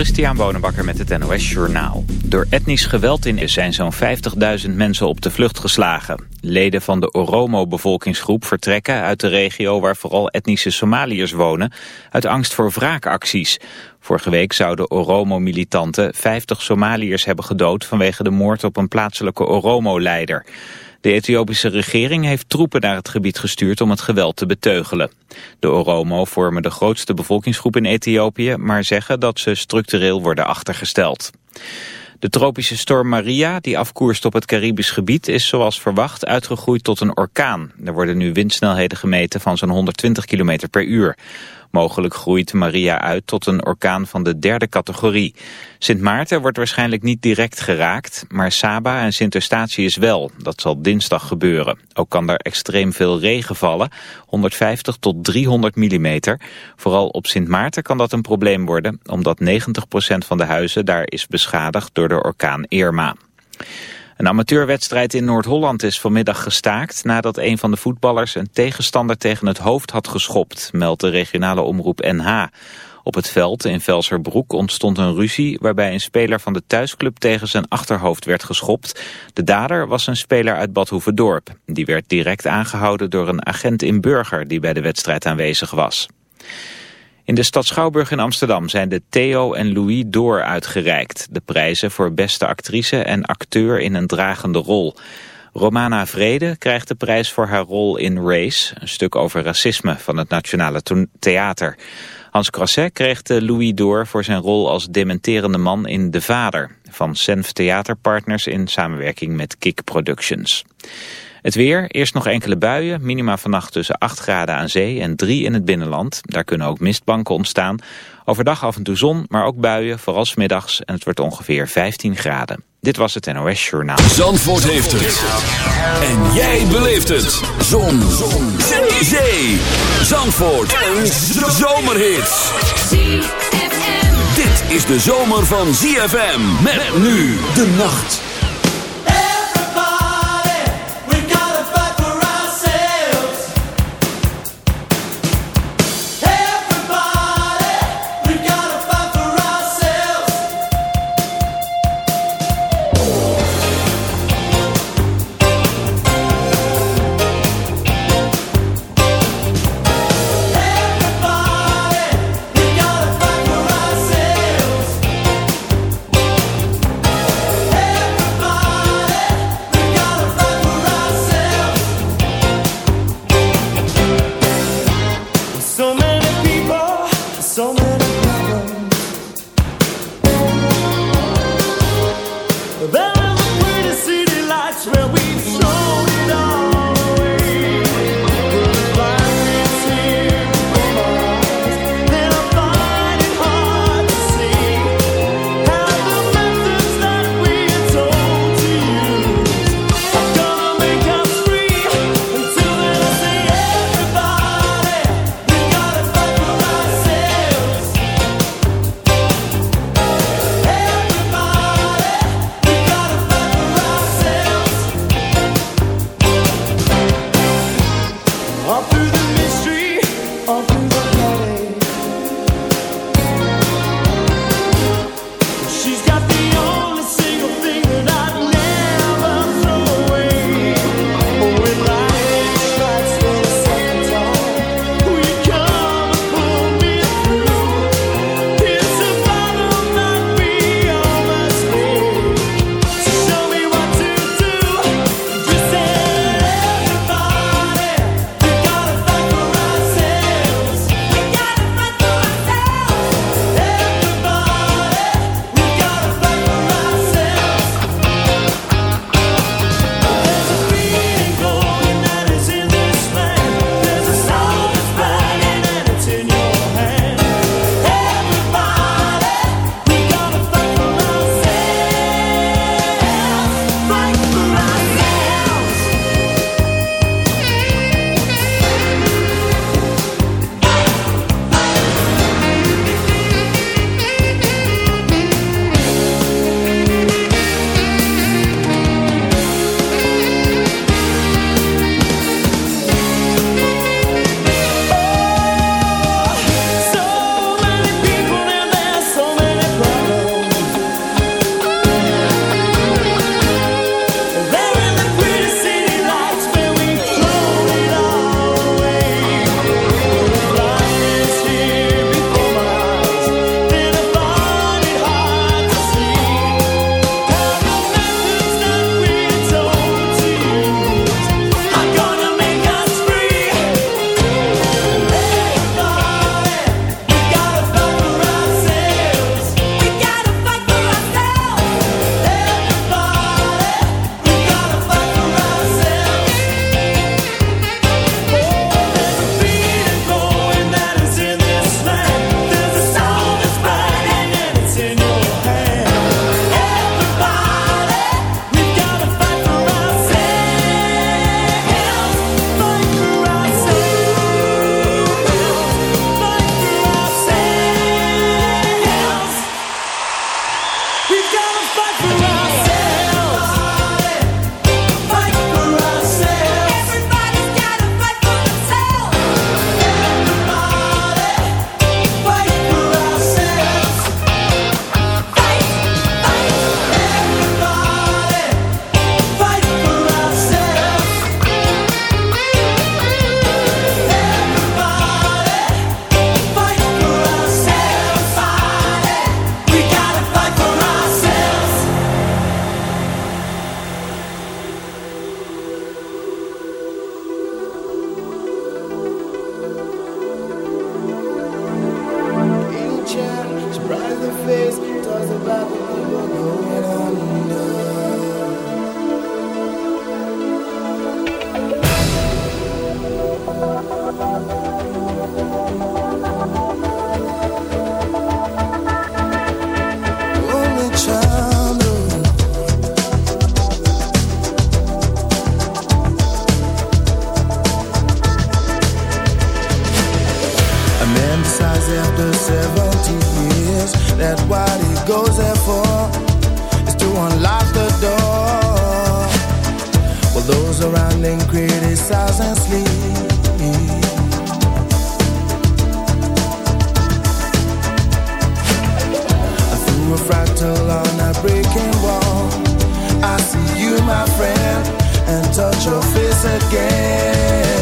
Christian Bonenbakker met het NOS Journaal. Door etnisch geweld in zijn zo'n 50.000 mensen op de vlucht geslagen. Leden van de Oromo-bevolkingsgroep vertrekken uit de regio waar vooral etnische Somaliërs wonen... uit angst voor wraakacties. Vorige week zouden Oromo-militanten 50 Somaliërs hebben gedood... vanwege de moord op een plaatselijke Oromo-leider. De Ethiopische regering heeft troepen naar het gebied gestuurd om het geweld te beteugelen. De Oromo vormen de grootste bevolkingsgroep in Ethiopië, maar zeggen dat ze structureel worden achtergesteld. De tropische storm Maria, die afkoerst op het Caribisch gebied, is zoals verwacht uitgegroeid tot een orkaan. Er worden nu windsnelheden gemeten van zo'n 120 km per uur. Mogelijk groeit Maria uit tot een orkaan van de derde categorie. Sint Maarten wordt waarschijnlijk niet direct geraakt, maar Saba en Sint Eustatius wel. Dat zal dinsdag gebeuren. Ook kan er extreem veel regen vallen, 150 tot 300 millimeter. Vooral op Sint Maarten kan dat een probleem worden, omdat 90% van de huizen daar is beschadigd door de orkaan Irma. Een amateurwedstrijd in Noord-Holland is vanmiddag gestaakt nadat een van de voetballers een tegenstander tegen het hoofd had geschopt, meldt de regionale omroep NH. Op het veld in Velserbroek ontstond een ruzie waarbij een speler van de thuisclub tegen zijn achterhoofd werd geschopt. De dader was een speler uit Badhoevedorp. Die werd direct aangehouden door een agent in Burger die bij de wedstrijd aanwezig was. In de stad Schouwburg in Amsterdam zijn de Theo en Louis Door uitgereikt. De prijzen voor beste actrice en acteur in een dragende rol. Romana Vrede krijgt de prijs voor haar rol in Race, een stuk over racisme van het Nationale Theater. Hans Crasset kreeg de Louis Door voor zijn rol als dementerende man in De Vader, van Senf Theaterpartners in samenwerking met Kik Productions. Het weer, eerst nog enkele buien, minima vannacht tussen 8 graden aan zee en 3 in het binnenland. Daar kunnen ook mistbanken ontstaan. Overdag af en toe zon, maar ook buien, vooral middags en het wordt ongeveer 15 graden. Dit was het NOS Journaal. Zandvoort heeft het. En jij beleeft het. Zon. zon. Zee. Zee. Zandvoort. Een zomerhit. Dit is de zomer van ZFM. Met nu de nacht. Rattle on a breaking wall. I see you, my friend, and touch your face again.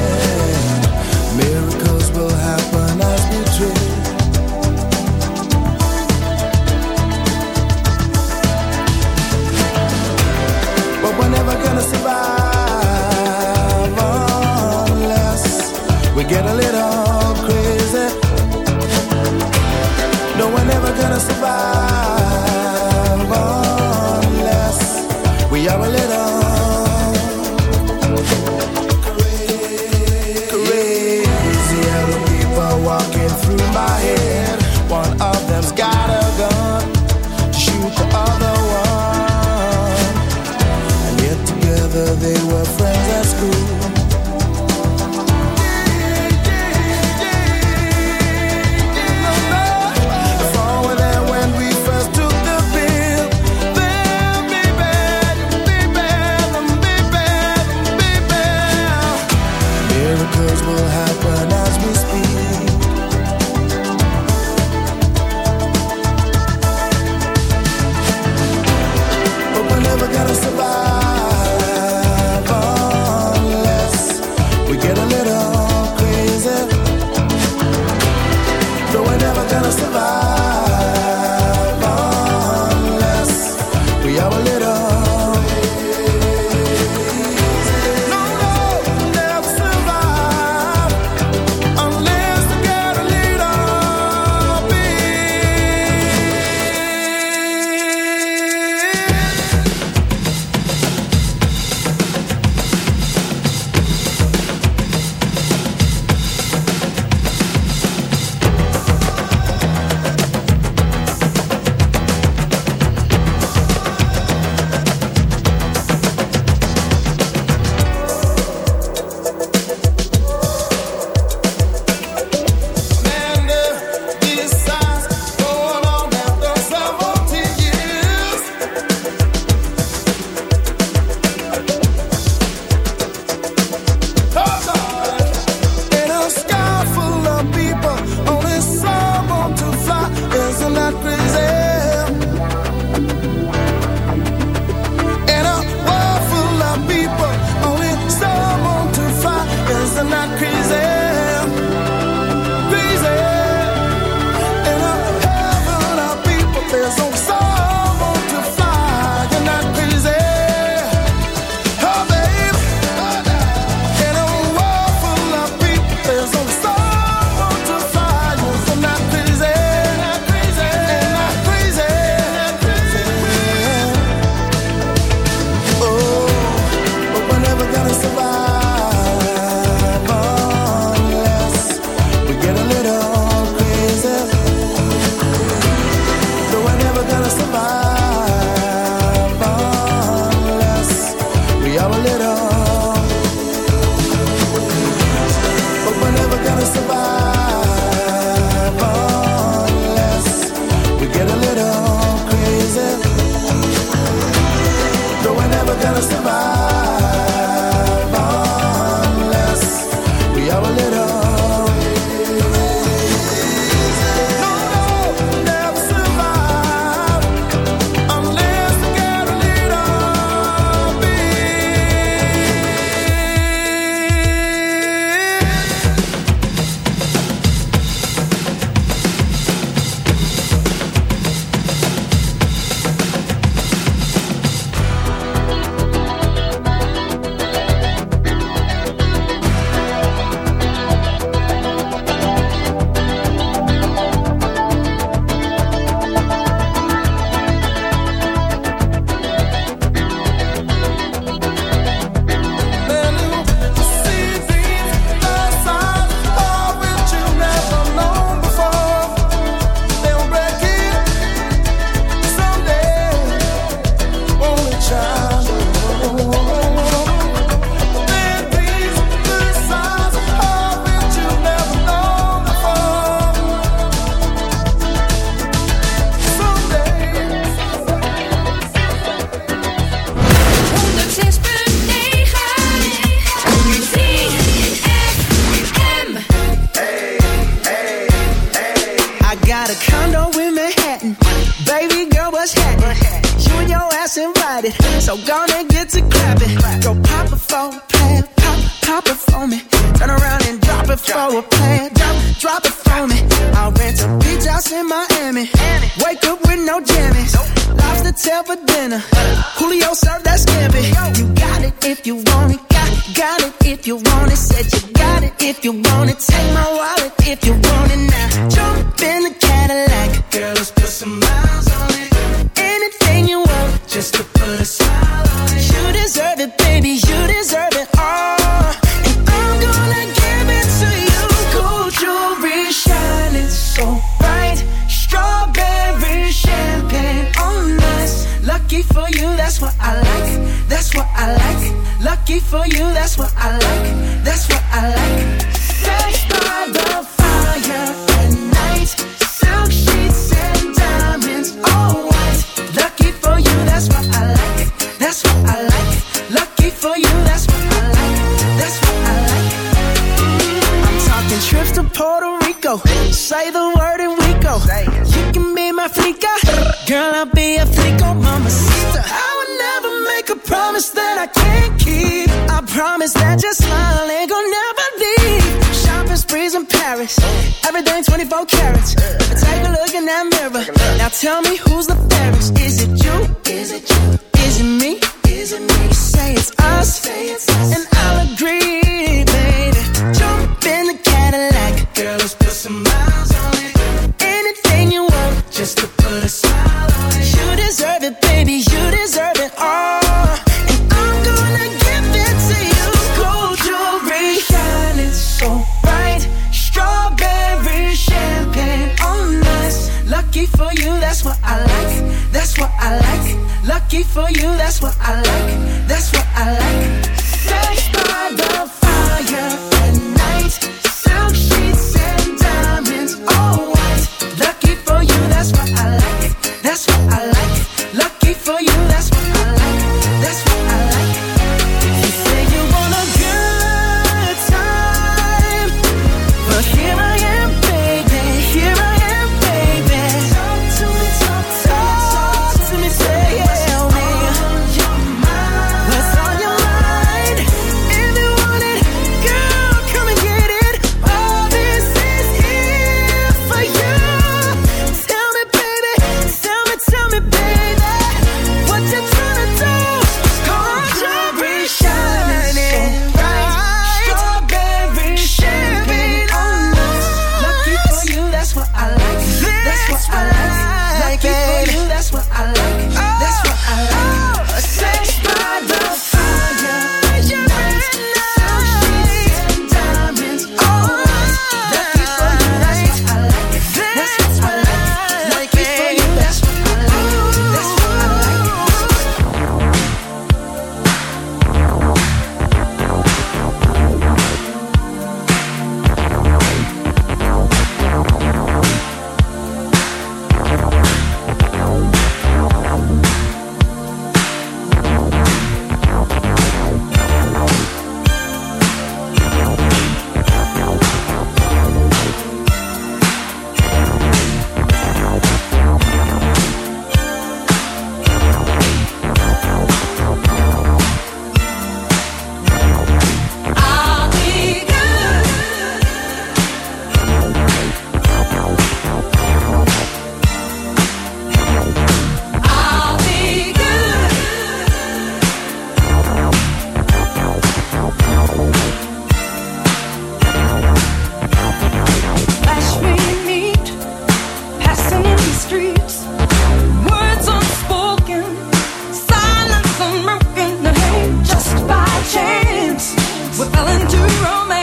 Fell into oh, romance.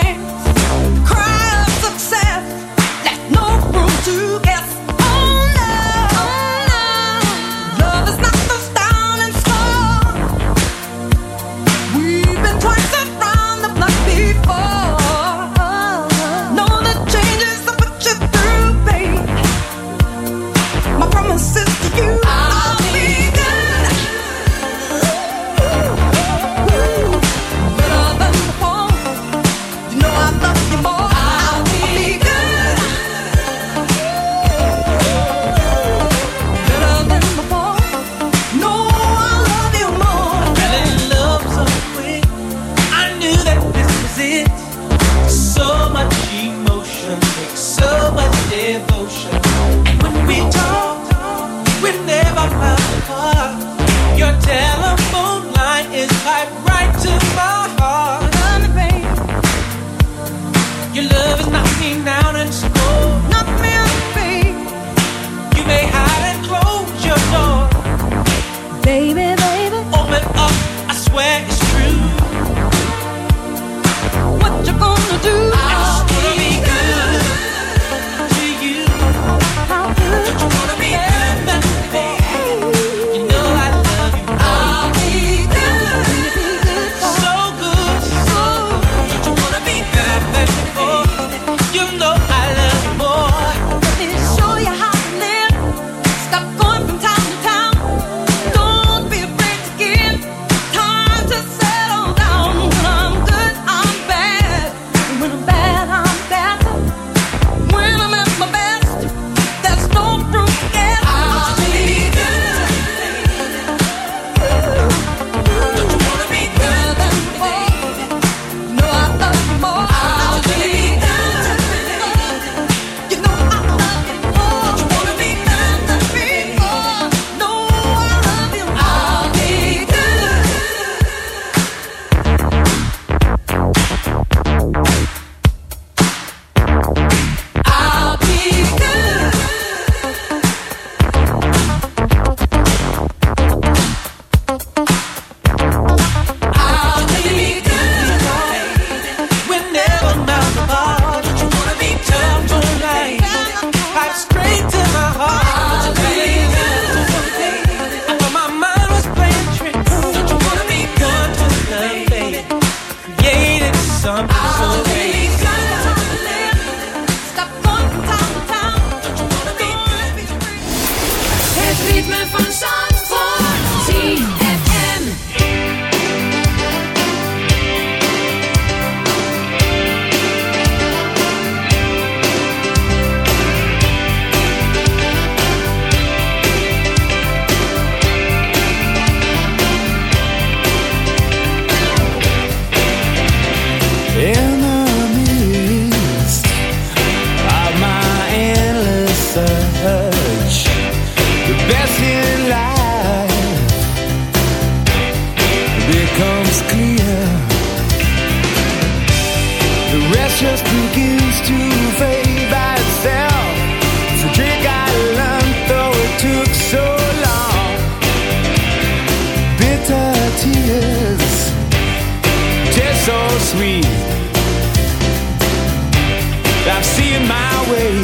I'm seeing my way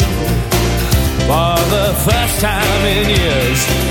for the first time in years.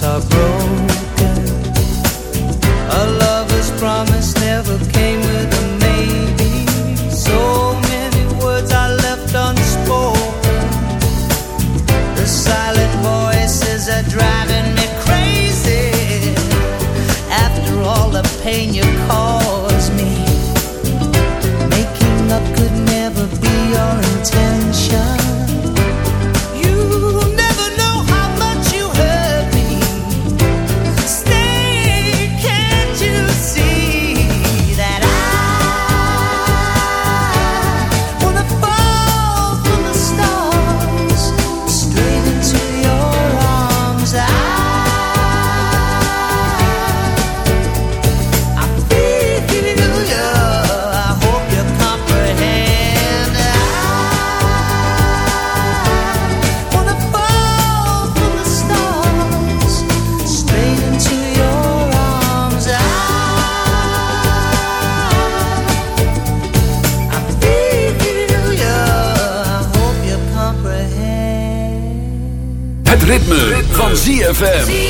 hearts are broken. ZFM.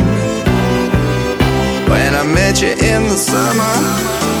at you in the summer.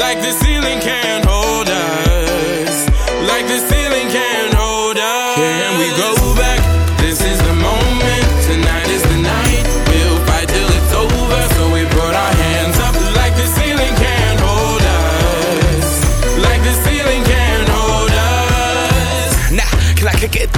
like the ceiling can't hold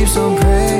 Keeps on praying.